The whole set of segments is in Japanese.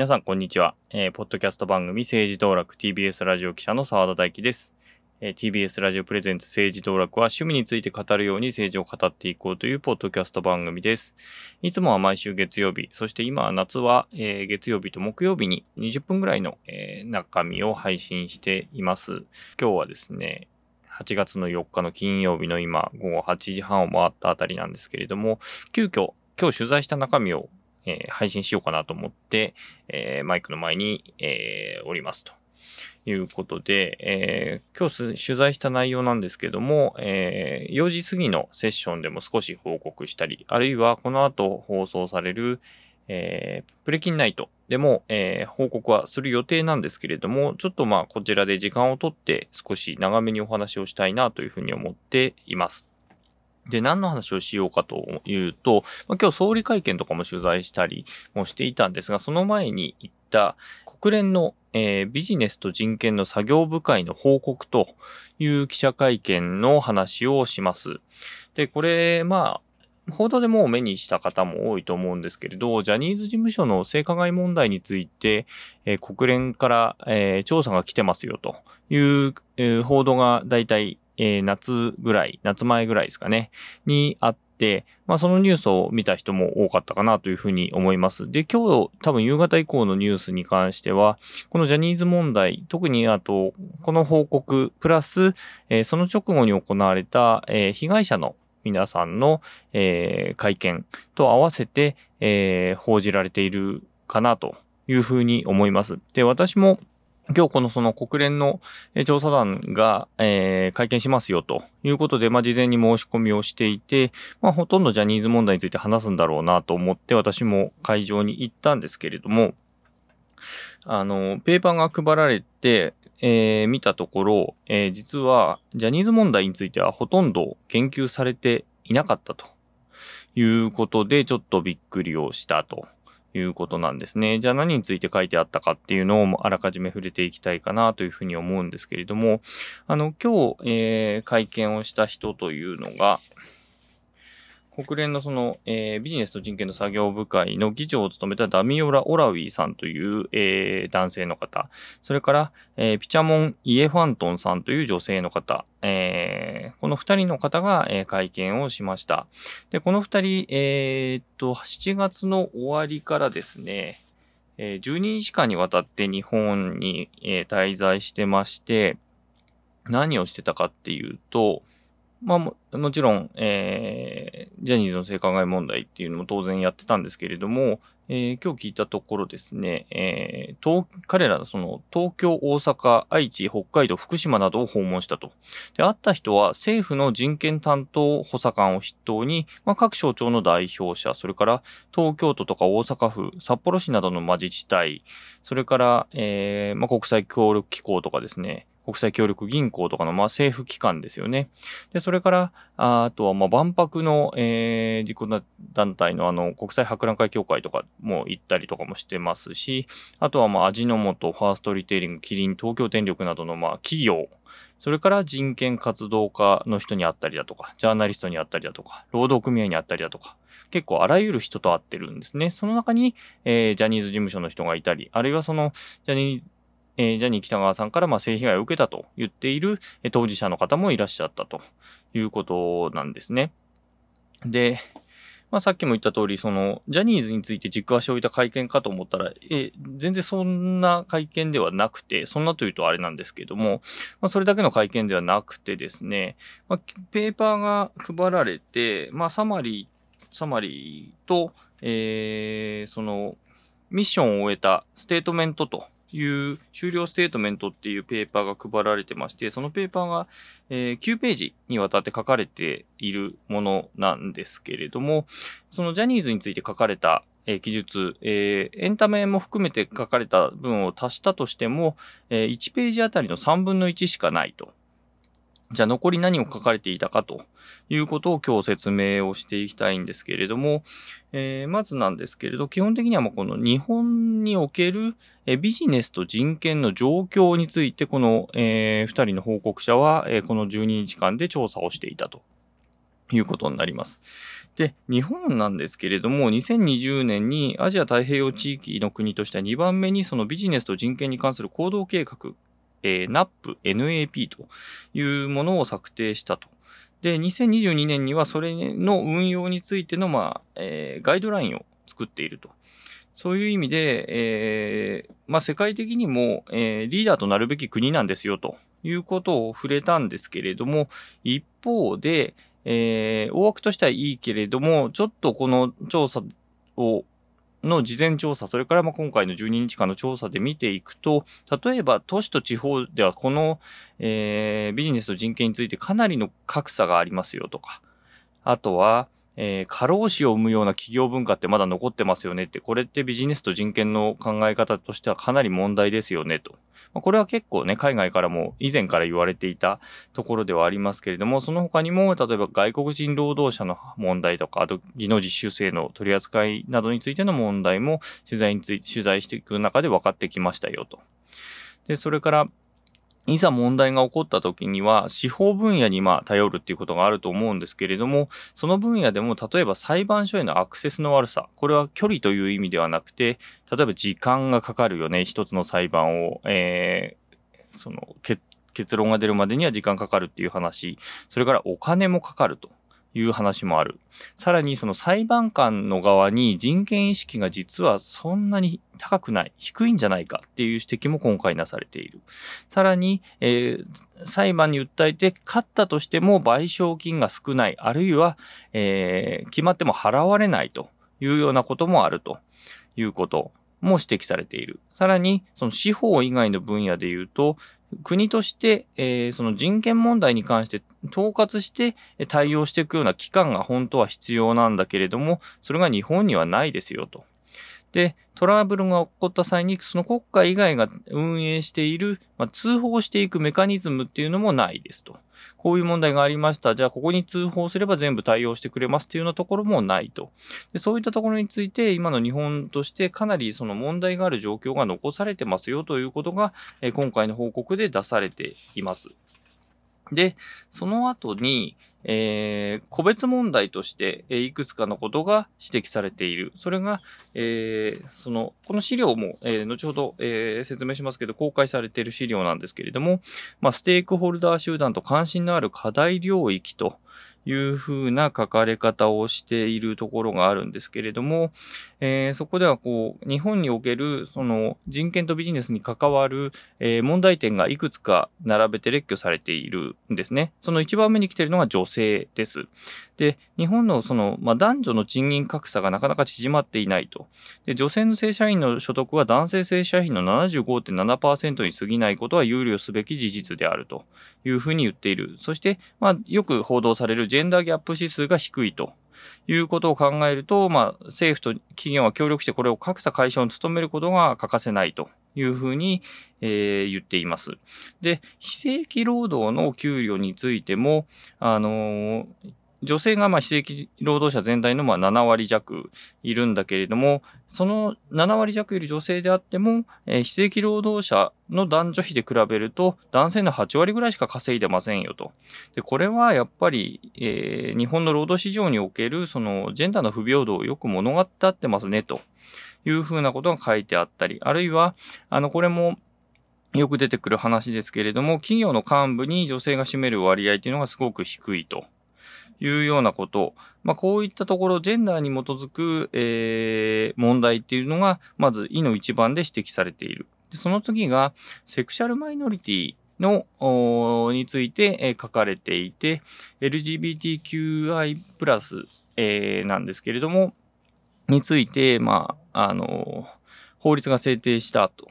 皆さん、こんにちは。えー、ポッドキャスト番組政治道楽 TBS ラジオ記者の澤田大樹です。えー、TBS ラジオプレゼンツ政治道楽は趣味について語るように政治を語っていこうというポッドキャスト番組です。いつもは毎週月曜日、そして今は夏は、えー、月曜日と木曜日に20分ぐらいの、え中身を配信しています。今日はですね、8月の4日の金曜日の今、午後8時半を回ったあたりなんですけれども、急遽、今日取材した中身をえー、配信しようかなと思って、えー、マイクの前に、えー、おりますと。いうことで、えー、今日取材した内容なんですけども、えー、4時過ぎのセッションでも少し報告したり、あるいはこの後放送される、えー、プレキンナイトでも、えー、報告はする予定なんですけれども、ちょっとまあこちらで時間をとって少し長めにお話をしたいなというふうに思っています。で、何の話をしようかというと、ま、今日総理会見とかも取材したりもしていたんですが、その前に言った国連の、えー、ビジネスと人権の作業部会の報告という記者会見の話をします。で、これ、まあ、報道でもう目にした方も多いと思うんですけれど、ジャニーズ事務所の性加害問題について、えー、国連から、えー、調査が来てますよという、えー、報道が大体えー、夏ぐらい、夏前ぐらいですかね、にあって、まあそのニュースを見た人も多かったかなというふうに思います。で、今日多分夕方以降のニュースに関しては、このジャニーズ問題、特にあと、この報告、プラス、えー、その直後に行われた、えー、被害者の皆さんの、えー、会見と合わせて、えー、報じられているかなというふうに思います。で、私も今日このその国連の調査団が、えー、会見しますよということで、まあ、事前に申し込みをしていて、まあ、ほとんどジャニーズ問題について話すんだろうなと思って私も会場に行ったんですけれども、あの、ペーパーが配られて、えー、見たところ、えー、実はジャニーズ問題についてはほとんど言及されていなかったということで、ちょっとびっくりをしたと。いうことなんですね。じゃあ何について書いてあったかっていうのをあらかじめ触れていきたいかなというふうに思うんですけれども、あの、今日、えー、会見をした人というのが、国連のその、えー、ビジネスと人権の作業部会の議長を務めたダミオラ・オラウィさんという、えー、男性の方、それから、えー、ピチャモン・イエファントンさんという女性の方、えー、この二人の方が、えー、会見をしました。で、この二人、えー、っと、7月の終わりからですね、え、12日間にわたって日本に、え、滞在してまして、何をしてたかっていうと、まあも、もちろん、えー、ジャニーズの性加害問題っていうのも当然やってたんですけれども、えー、今日聞いたところですね、えー、東彼らその東京、大阪、愛知、北海道、福島などを訪問したと。で、会った人は政府の人権担当補佐官を筆頭に、まあ、各省庁の代表者、それから東京都とか大阪府、札幌市などの自治体、それから、えーまあ、国際協力機構とかですね、国際協力銀行とかの、まあ、政府機関ですよね。で、それから、あとは、まあ、万博の、えー、自己団体の、あの、国際博覧会協会とかも行ったりとかもしてますし、あとは、まあ、味の素、ファーストリテイリング、キリン、東京電力などの、まあ、企業、それから人権活動家の人に会ったりだとか、ジャーナリストに会ったりだとか、労働組合に会ったりだとか、結構あらゆる人と会ってるんですね。その中に、えー、ジャニーズ事務所の人がいたり、あるいはその、ジャニーズえー、ジャニー北川さんからまあ性被害を受けたと言っている、当事者の方もいらっしゃったということなんですね。で、まあ、さっきも言った通り、その、ジャニーズについて軸足を置いた会見かと思ったら、え、全然そんな会見ではなくて、そんなというとあれなんですけども、まあ、それだけの会見ではなくてですね、まあ、ペーパーが配られて、まあ、サマリー、サマリーと、えー、その、ミッションを終えたステートメントという終了ステートメントっていうペーパーが配られてまして、そのペーパーが、えー、9ページにわたって書かれているものなんですけれども、そのジャニーズについて書かれた、えー、記述、えー、エンタメも含めて書かれた文を足したとしても、え、1ページあたりの3分の1しかないと。じゃあ残り何を書かれていたかということを今日説明をしていきたいんですけれども、えー、まずなんですけれど、基本的にはもうこの日本におけるビジネスと人権の状況について、この、えー、2人の報告者は、え、この12日間で調査をしていたということになります。で、日本なんですけれども、2020年にアジア太平洋地域の国としては2番目にそのビジネスと人権に関する行動計画、えー、NAP、NAP というものを策定したと。で、2022年にはそれの運用についての、まあ、えー、ガイドラインを作っていると。そういう意味で、えー、まあ、世界的にも、えー、リーダーとなるべき国なんですよということを触れたんですけれども、一方で、えー、大枠としてはいいけれども、ちょっとこの調査を、の事前調査、それからま今回の12日間の調査で見ていくと、例えば都市と地方ではこの、えー、ビジネスと人権についてかなりの格差がありますよとか、あとは、えー、過労死を生むような企業文化ってまだ残ってますよねって、これってビジネスと人権の考え方としてはかなり問題ですよねと。まあこれは結構ね、海外からも以前から言われていたところではありますけれども、その他にも、例えば外国人労働者の問題とか、あと技能実習生の取り扱いなどについての問題も取材につい、取材していく中で分かってきましたよと。で、それから、いざ問題が起こった時には、司法分野にまあ頼るっていうことがあると思うんですけれども、その分野でも例えば裁判所へのアクセスの悪さ、これは距離という意味ではなくて、例えば時間がかかるよね、一つの裁判を、えー、その結論が出るまでには時間かかるっていう話、それからお金もかかると。いう話もある。さらにその裁判官の側に人権意識が実はそんなに高くない、低いんじゃないかっていう指摘も今回なされている。さらに、えー、裁判に訴えて勝ったとしても賠償金が少ない、あるいは、えー、決まっても払われないというようなこともあるということも指摘されている。さらに、その司法以外の分野で言うと、国として、えー、その人権問題に関して統括して対応していくような機関が本当は必要なんだけれども、それが日本にはないですよと。で、トラブルが起こった際に、その国家以外が運営している、まあ、通報していくメカニズムっていうのもないですと。こういう問題がありました。じゃあ、ここに通報すれば全部対応してくれますっていうようなところもないと。でそういったところについて、今の日本としてかなりその問題がある状況が残されてますよということが、え今回の報告で出されています。で、その後に、えー、個別問題として、え、いくつかのことが指摘されている。それが、えー、その、この資料も、えー、後ほど、え、説明しますけど、公開されている資料なんですけれども、まあ、ステークホルダー集団と関心のある課題領域と、いうふうな書かれ方をしているところがあるんですけれども、えー、そこではこう、日本におけるその人権とビジネスに関わる、えー、問題点がいくつか並べて列挙されているんですね。その一番目に来ているのが女性です。で、日本のその、まあ、男女の賃金格差がなかなか縮まっていないと。で、女性の正社員の所得は男性正社員の75.7%に過ぎないことは憂慮すべき事実であるというふうに言っている。そして、まあ、よく報道されるジェンダーギャップ指数が低いということを考えると、まあ、政府と企業は協力してこれを格差解消に努めることが欠かせないというふうに、えー、言っています。で、非正規労働の給与についても、あのー、女性がまあ非正規労働者全体のまあ7割弱いるんだけれども、その7割弱いる女性であっても、えー、非正規労働者の男女比で比べると男性の8割ぐらいしか稼いでませんよと。で、これはやっぱり、えー、日本の労働市場におけるそのジェンダーの不平等をよく物語ってますねというふうなことが書いてあったり、あるいは、あの、これもよく出てくる話ですけれども、企業の幹部に女性が占める割合っていうのがすごく低いと。いうようなこと、まあ、こういったところ、ジェンダーに基づく、えー、問題っていうのが、まず、いの一番で指摘されている。でその次が、セクシャルマイノリティの、について、えー、書かれていて、LGBTQI+, えー、なんですけれども、について、まあ、あの法律が制定したと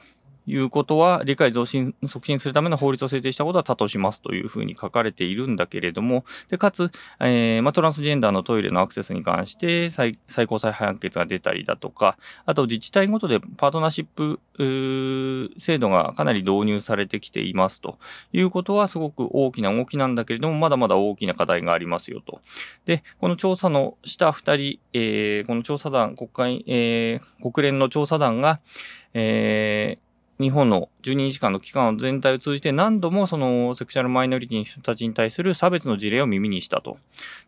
いうことは、理解増進、促進するための法律を制定したことは多としますというふうに書かれているんだけれども、で、かつ、えー、まあ、トランスジェンダーのトイレのアクセスに関して最、最高裁判決が出たりだとか、あと自治体ごとでパートナーシップ、制度がかなり導入されてきていますということはすごく大きな動きなんだけれども、まだまだ大きな課題がありますよと。で、この調査のした二人、えー、この調査団、国会、えー、国連の調査団が、えー日本の12日間の期間全体を通じて何度もそのセクシャルマイノリティの人たちに対する差別の事例を耳にしたと。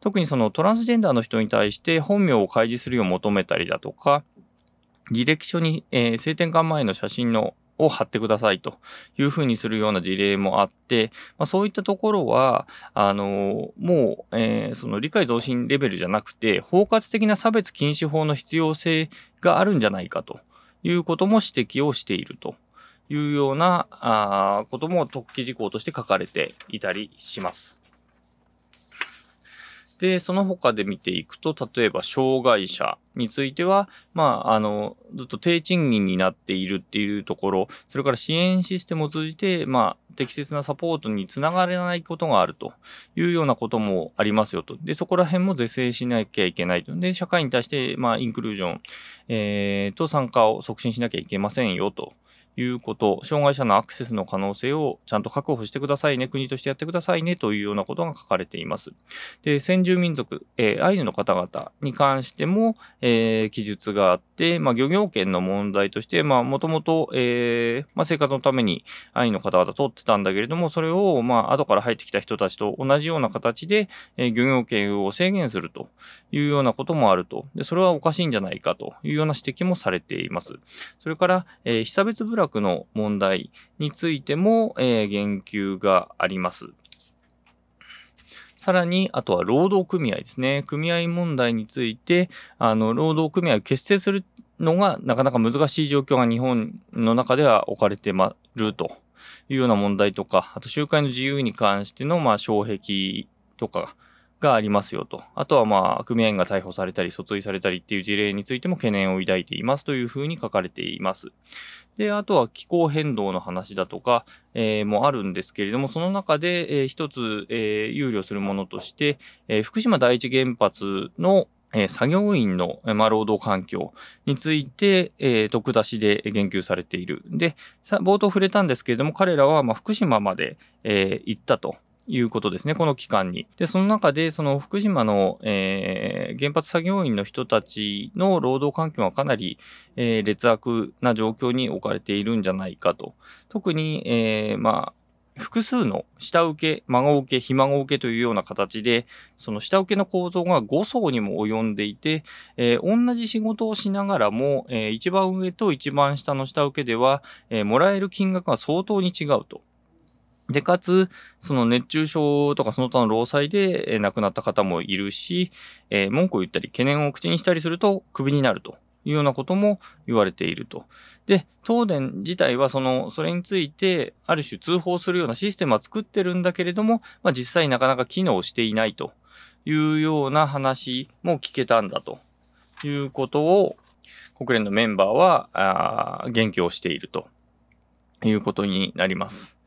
特にそのトランスジェンダーの人に対して本名を開示するよう求めたりだとか、履歴書に、えー、性転換前の写真のを貼ってくださいというふうにするような事例もあって、まあ、そういったところは、あの、もう、えー、その理解増進レベルじゃなくて、包括的な差別禁止法の必要性があるんじゃないかということも指摘をしているというようなあことも特記事項として書かれていたりします。で、その他で見ていくと、例えば障害者については、まあ、あの、ずっと低賃金になっているっていうところ、それから支援システムを通じて、まあ、適切なサポートにつながれないことがあるというようなこともありますよと。で、そこら辺も是正しなきゃいけないと。で、社会に対して、まあ、インクルージョン、えー、と参加を促進しなきゃいけませんよと。いうこと、障害者のアクセスの可能性をちゃんと確保してくださいね、国としてやってくださいねというようなことが書かれています。で、先住民族、えー、アイヌの方々に関しても、えー、記述があって、まあ、漁業権の問題として、まあ、もともと、えー、まあ、生活のためにアイヌの方々取ってたんだけれども、それを、まあ、後から入ってきた人たちと同じような形で、えー、漁業権を制限するというようなこともあると。で、それはおかしいんじゃないかというような指摘もされています。それから、えー、被差別部落の問題についても、えー、言及があります。さらに、あとは労働組合ですね。組合問題について、あの、労働組合を結成するのがなかなか難しい状況が日本の中では置かれてまるというような問題とか、あと集会の自由に関しての、まあ、障壁とか、がありますよと。あとはまあ、組合員が逮捕されたり、訴追されたりっていう事例についても懸念を抱いていますというふうに書かれています。で、あとは気候変動の話だとか、えー、もあるんですけれども、その中で、えー、一つ、えー、憂慮するものとして、えー、福島第一原発のえ、作業員の、ま、労働環境について、えー、徳出しで言及されている。で、冒頭触れたんですけれども、彼らは、まあ、福島まで、えー、行ったと。いうことですね、この期間に。で、その中で、その福島の、えー、原発作業員の人たちの労働環境はかなり、えー、劣悪な状況に置かれているんじゃないかと。特に、えー、まあ、複数の下請け、孫請け、ひ孫請けというような形で、その下請けの構造が5層にも及んでいて、えー、同じ仕事をしながらも、えー、一番上と一番下の下請けでは、えー、もらえる金額が相当に違うと。で、かつ、その熱中症とかその他の労災で亡くなった方もいるし、えー、文句を言ったり懸念を口にしたりするとクビになるというようなことも言われていると。で、東電自体はその、それについて、ある種通報するようなシステムは作ってるんだけれども、まあ実際なかなか機能していないというような話も聞けたんだということを、国連のメンバーは、あ言及をしているということになります。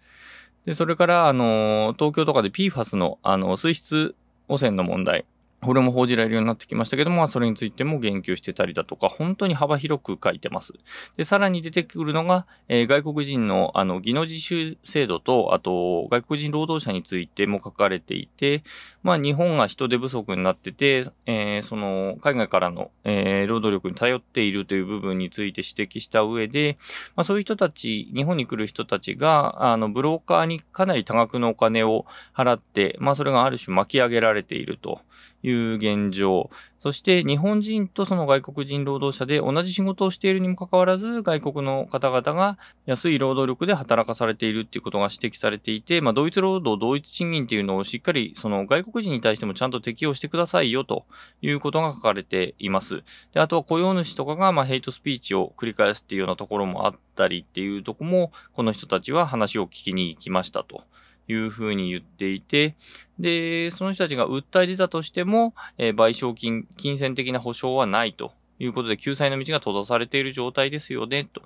で、それから、あの、東京とかで PFAS の、あの、水質汚染の問題。これも報じられるようになってきましたけども、それについても言及してたりだとか、本当に幅広く書いてます。で、さらに出てくるのが、えー、外国人の、あの、技能実習制度と、あと、外国人労働者についても書かれていて、まあ、日本が人手不足になってて、えー、その、海外からの、えー、労働力に頼っているという部分について指摘した上で、まあ、そういう人たち、日本に来る人たちが、あの、ブローカーにかなり多額のお金を払って、まあ、それがある種巻き上げられていると。いう現状。そして日本人とその外国人労働者で同じ仕事をしているにもかかわらず、外国の方々が安い労働力で働かされているっていうことが指摘されていて、まあ、同一労働、同一賃金っていうのをしっかりその外国人に対してもちゃんと適用してくださいよということが書かれています。で、あとは雇用主とかがまあヘイトスピーチを繰り返すっていうようなところもあったりっていうとこも、この人たちは話を聞きに行きましたと。いうふうに言っていて、で、その人たちが訴え出たとしても、えー、賠償金、金銭的な保証はないと。いうことで、救済の道が閉ざされている状態ですよね、と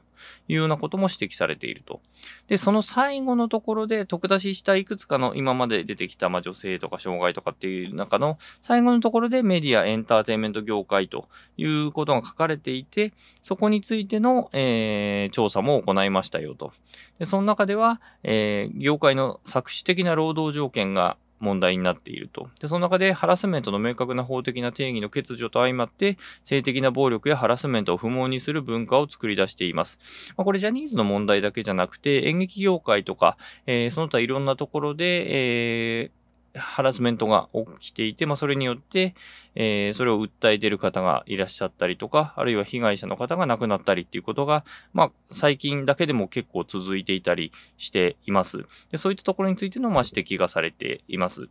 いうようなことも指摘されていると。で、その最後のところで、特出ししたいくつかの今まで出てきた、まあ、女性とか障害とかっていう中の最後のところでメディア、エンターテインメント業界ということが書かれていて、そこについての、えー、調査も行いましたよと。で、その中では、えー、業界の搾取的な労働条件が問題になっていると。で、その中でハラスメントの明確な法的な定義の欠如と相まって、性的な暴力やハラスメントを不毛にする文化を作り出しています。まあ、これジャニーズの問題だけじゃなくて、演劇業界とか、えー、その他いろんなところで、えーハラスメントが起きていて、まあ、それによって、えー、それを訴えている方がいらっしゃったりとか、あるいは被害者の方が亡くなったりっていうことが、まあ、最近だけでも結構続いていたりしています。でそういったところについての、まあ、指摘がされています。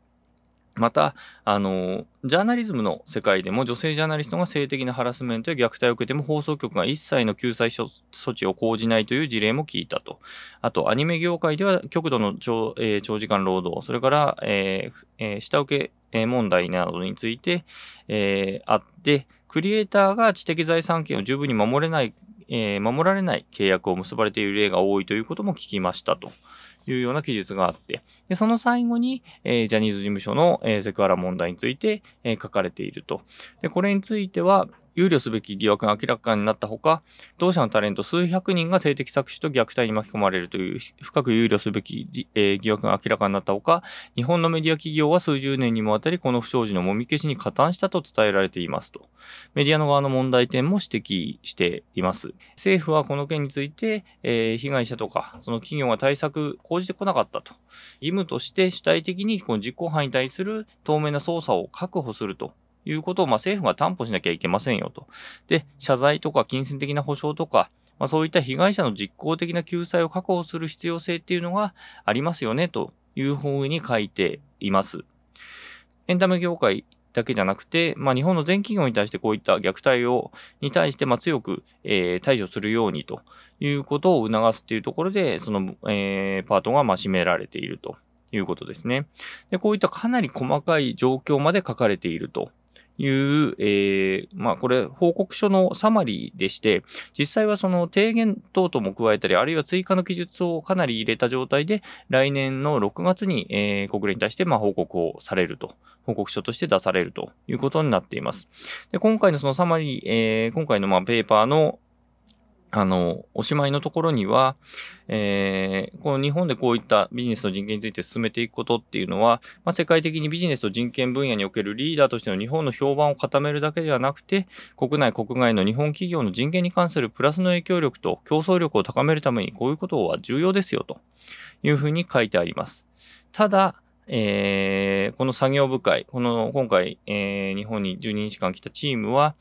また、あの、ジャーナリズムの世界でも女性ジャーナリストが性的なハラスメントや虐待を受けても放送局が一切の救済措置を講じないという事例も聞いたと。あと、アニメ業界では極度の長,、えー、長時間労働、それから、えーえー、下請け問題などについて、えー、あって、クリエイターが知的財産権を十分に守れない、えー、守られない契約を結ばれている例が多いということも聞きましたと。いうような記述があって、でその最後に、えー、ジャニーズ事務所の、えー、セクハラ問題について、えー、書かれていると。で、これについては、憂慮すべき疑惑が明らかになったほか、同社のタレント数百人が性的搾取と虐待に巻き込まれるという深く憂慮すべき、えー、疑惑が明らかになったほか、日本のメディア企業は数十年にもわたりこの不祥事のもみ消しに加担したと伝えられていますと。メディアの側の問題点も指摘しています。政府はこの件について、えー、被害者とか、その企業が対策講じてこなかったと。義務として主体的にこの実行犯に対する透明な捜査を確保するということを、まあ、政府が担保しなきゃいけませんよと。で、謝罪とか金銭的な保障とか、まあ、そういった被害者の実効的な救済を確保する必要性っていうのがありますよね、というふうに書いています。エンタメ業界だけじゃなくて、まあ、日本の全企業に対してこういった虐待を、に対して、ま強く、えー、対処するようにということを促すというところで、その、えー、パートが、ま占められているということですね。で、こういったかなり細かい状況まで書かれているという、えー、まあこれ報告書のサマリーでして、実際はその提言等々も加えたり、あるいは追加の記述をかなり入れた状態で、来年の6月に、えー、国連に対してまあ報告をされると、報告書として出されるということになっています。で今回のそのサマリー、えー、今回のまあペーパーのあの、おしまいのところには、えー、この日本でこういったビジネスと人権について進めていくことっていうのは、まあ、世界的にビジネスと人権分野におけるリーダーとしての日本の評判を固めるだけではなくて、国内国外の日本企業の人権に関するプラスの影響力と競争力を高めるためにこういうことは重要ですよというふうに書いてあります。ただ、えー、この作業部会、この今回、えー、日本に12日間来たチームは、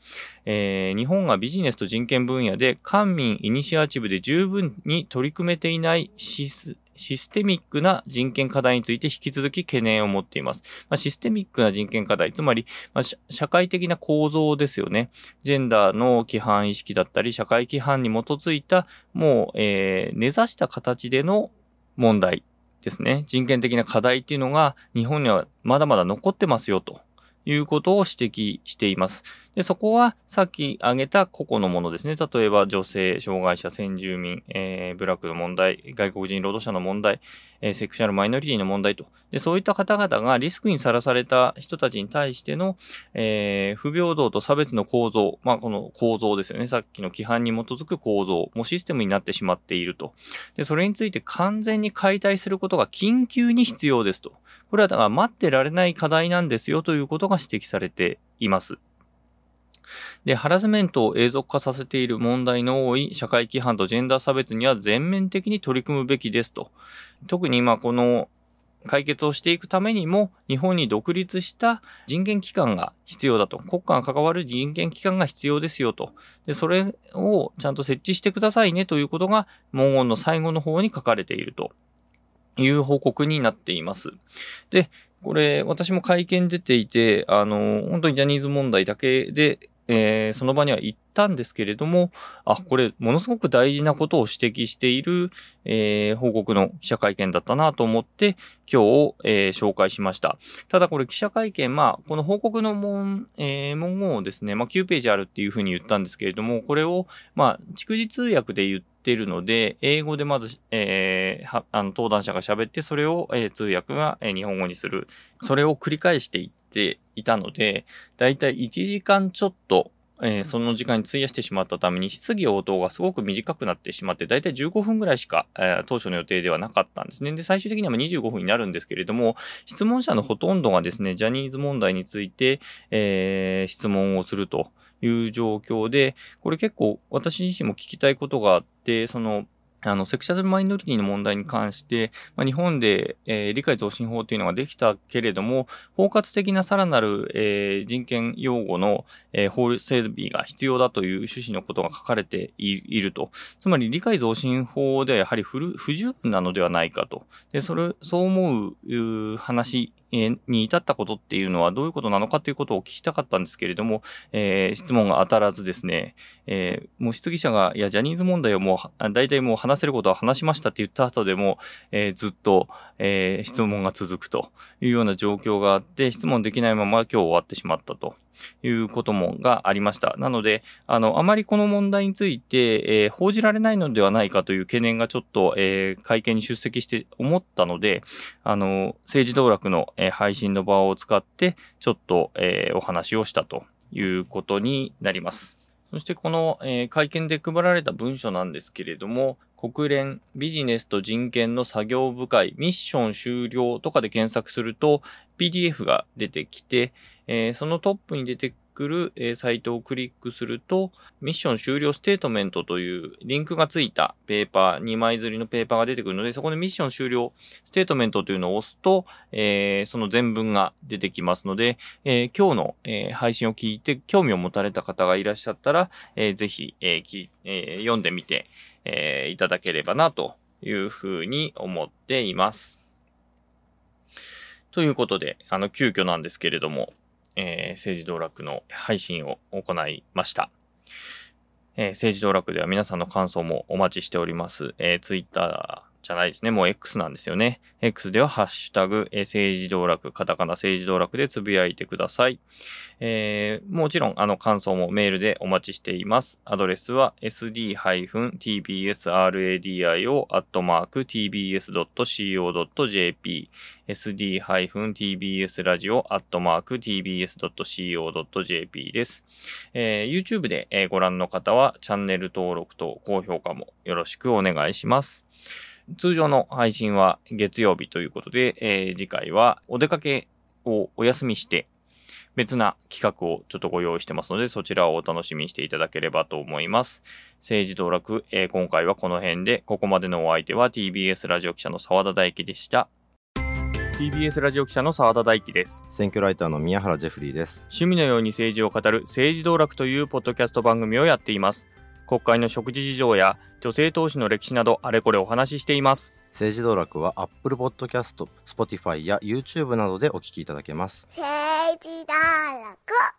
えー、日本がビジネスと人権分野で官民イニシアチブで十分に取り組めていないシスシステミックな人権課題について引き続き懸念を持っています。まあ、システミックな人権課題、つまり、まあ、社会的な構造ですよね。ジェンダーの規範意識だったり、社会規範に基づいた、もう、えー、根ざした形での問題ですね、人権的な課題っていうのが日本にはまだまだ残ってますよということを指摘しています。で、そこはさっき挙げた個々のものですね。例えば女性、障害者、先住民、えー、ブラックの問題、外国人労働者の問題、えー、セクシャルマイノリティの問題と。で、そういった方々がリスクにさらされた人たちに対しての、えー、不平等と差別の構造、まあ、この構造ですよね。さっきの規範に基づく構造、もシステムになってしまっていると。で、それについて完全に解体することが緊急に必要ですと。これはだから待ってられない課題なんですよということが指摘されています。で、ハラスメントを永続化させている問題の多い社会規範とジェンダー差別には全面的に取り組むべきですと。特に今この解決をしていくためにも、日本に独立した人権機関が必要だと。国家が関わる人権機関が必要ですよと。で、それをちゃんと設置してくださいねということが、文言の最後の方に書かれているという報告になっています。で、これ、私も会見出ていて、あの、本当にジャニーズ問題だけでえー、その場には行ったんですけれども、あ、これ、ものすごく大事なことを指摘している、えー、報告の記者会見だったなと思って、今日、えー、紹介しました。ただこれ記者会見、まあ、この報告の文、え、文言をですね、まあ、9ページあるっていうふうに言ったんですけれども、これを、まあ、逐次通訳で言っているので、英語でまず、えー、あの登壇者が喋って、それを、えー、通訳が、えー、日本語にする。それを繰り返していっていたので、だいたい1時間ちょっとえー、その時間に費やしてしまったために、質疑応答がすごく短くなってしまって、だいたい15分ぐらいしか、えー、当初の予定ではなかったんですね。で、最終的には25分になるんですけれども、質問者のほとんどがですね、ジャニーズ問題について、えー、質問をするという状況で、これ結構私自身も聞きたいことがあって、その、あの、セクシャルマイノリティの問題に関して、まあ、日本で、えー、理解増進法というのができたけれども、包括的なさらなる、えー、人権擁護の、えー、法整備が必要だという趣旨のことが書かれていると。つまり、理解増進法ではやはり不十分なのではないかと。で、それ、そう思う話に至ったことっていうのはどういうことなのかということを聞きたかったんですけれども、えー、質問が当たらずですね、えー、もう質疑者が、いや、ジャニーズ問題をもう、大体もう話せることは話しましたって言った後でも、えー、ずっと、え質問が続くというような状況があって、質問できないまま今日終わってしまったと。いうこともがありました。なので、あの、あまりこの問題について、えー、報じられないのではないかという懸念がちょっと、えー、会見に出席して思ったので、あの、政治道楽の、えー、配信の場を使って、ちょっと、えお話をしたということになります。そしてこの、えー、会見で配られた文書なんですけれども、国連ビジネスと人権の作業部会ミッション終了とかで検索すると PDF が出てきて、えー、そのトップに出てくる、えー、サイトをクリックすると、ミッション終了ステートメントというリンクがついたペーパー、2枚刷りのペーパーが出てくるので、そこでミッション終了ステートメントというのを押すと、えー、その全文が出てきますので、え今日の、え配信を聞いて興味を持たれた方がいらっしゃったら、えー、ぜひ、えきえ読んでみて、えいただければなというふうに思っています。ということで、あの、急遽なんですけれども、えー、政治道楽の配信を行いました。えー、政治道楽では皆さんの感想もお待ちしております。えー、Twitter じゃないですね。もう X なんですよね。X ではハッシュタグ、え、政治道楽、カタカナ政治道楽でつぶやいてください。えー、もちろん、あの、感想もメールでお待ちしています。アドレスは sd-tbsradio.tbs.co.jp sd-tbsradio.tbs.co.jp です。えー、YouTube で、えー、ご覧の方はチャンネル登録と高評価もよろしくお願いします。通常の配信は月曜日ということで、えー、次回はお出かけをお休みして、別な企画をちょっとご用意してますので、そちらをお楽しみにしていただければと思います。政治道楽、えー、今回はこの辺で、ここまでのお相手は TBS ラジオ記者の澤田大樹でした。TBS ラジオ記者の澤田大樹です。選挙ライターの宮原ジェフリーです。趣味のように政治を語る政治道楽というポッドキャスト番組をやっています。国会の食事事情や女性投資の歴史などあれこれお話ししています。政治道楽は Apple Podcast、Spotify や YouTube などでお聞きいただけます。政治道楽